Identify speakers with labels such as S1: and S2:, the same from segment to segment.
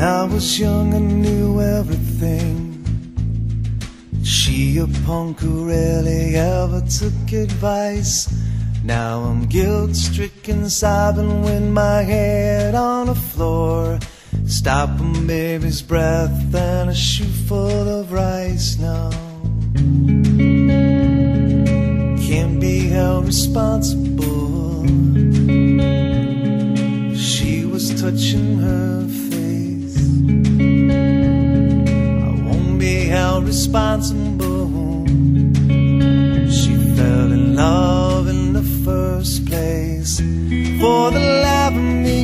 S1: was young and knew everything. She a punk who rarely ever took advice. Now I'm guilt stricken, sobbing with my head on the floor. Stopping baby's breath and a shoe full of rice now. Can't be held responsible. She was touching her responsible. She fell in love in the first place. For the love of me,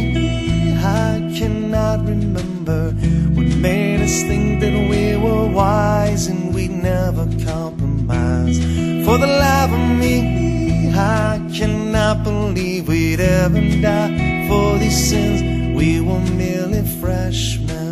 S1: I cannot remember what made us think that we were wise and we'd never compromise. For the love of me, I cannot believe we'd ever die for these sins. We were merely freshmen.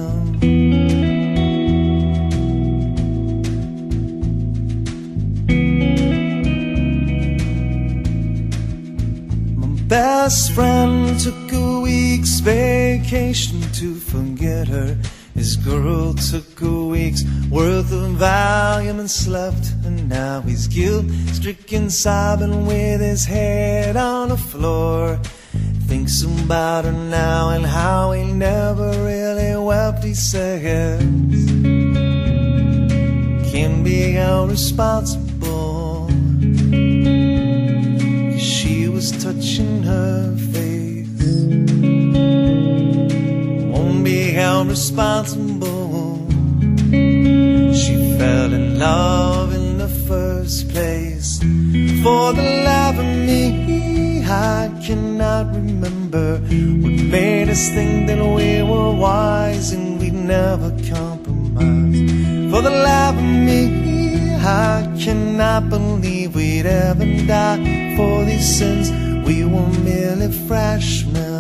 S1: Best friend took a week's vacation to forget her. His girl took a week's worth of volume and slept, and now he's guilt stricken, sobbing with his head on the floor. Thinks about her now and how he never really wept, he says. Can be held responsible. She fell in love in the first place. For the life of me, I cannot remember what made us think that we were wise and we'd never compromise. For the life of me, I cannot believe we'd ever die for these sins. We were merely freshmen.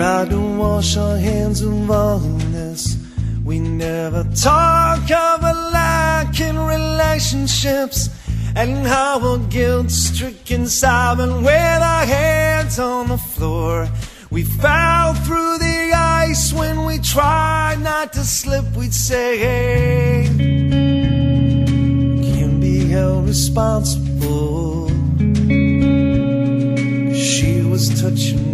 S1: Tried to wash our hands of all this. We never talk of a lack in relationships and how we're guilt stricken, sobbing with our heads on the floor. We fell through the ice when we tried not to slip. We'd say, hey, can be held responsible. She was touching